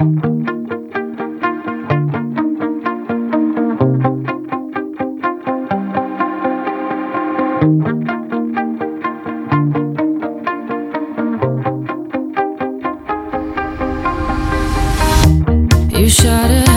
You shot it.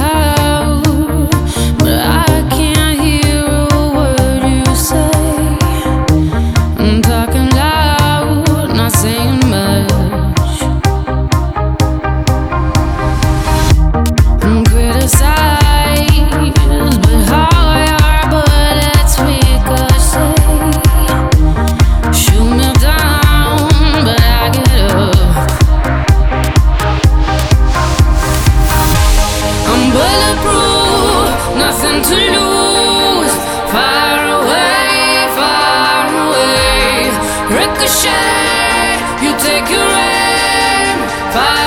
Nothing to lose. Far away, far away. Ricochet, you take your aim. Fire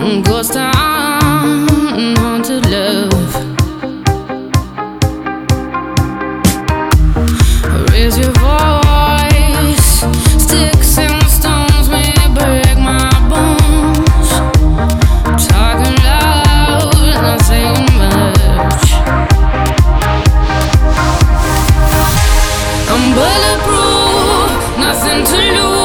Ghost town, haunted love. Raise your voice, sticks and stones may break my bones. Talking loud, not saying much. I'm bulletproof, nothing to lose.